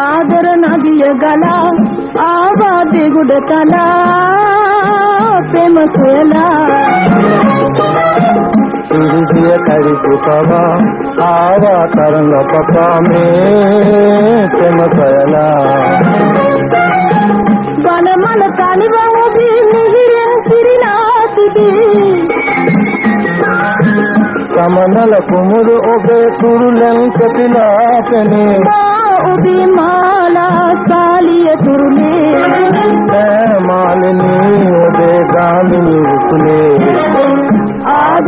ఆదరణదియగల ఆవాదిగుడతల ప్రేమ సోయలా కరిపుతవా ఆవా తరంగ పపామే ప్రేమ సయలా వనమల సిరినాసిది కమనల కుమురు ఒబే కురులెం కపిలాపనే మా ఉది మాల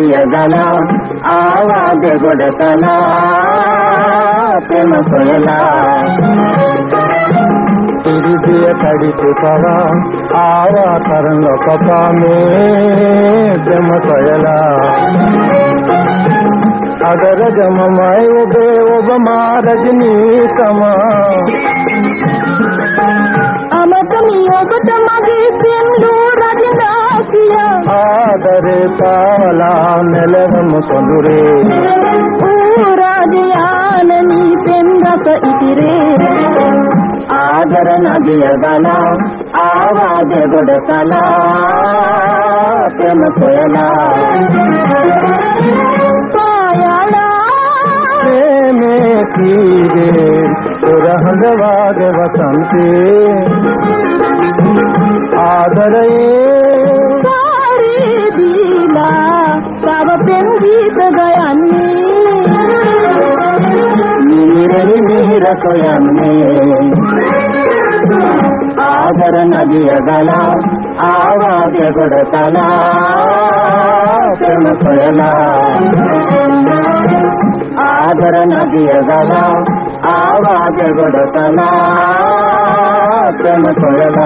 ఆదరణ దియగల ఆవాద ప్రేమ సొయలా తిరిగియ కడిపుతవా ఆవా తరంలో పపామే ప్రేమ సయలా అగర గమమై ఉబే ఒబ మారజనీ సమా తాలా నెలవము కొందురే ఊరాజయాలని పెందక ఇతిరే ఆదర నదియగల ఆవాద గొడతల ప్రేమ కొయల ప్రేమే తీరే సురహందవాద వసంతే ఆదరయే ಯಮುನೆ ಆದರ ನದಿಯ ದಲ ಆವಾದ್ಯ ಕೊಡತಲ ಕೊಯಲ ಆದರ ನದಿಯ ದಲ ಆವಾದ್ಯ ಕೊಡತಲ ಕೊಯಲ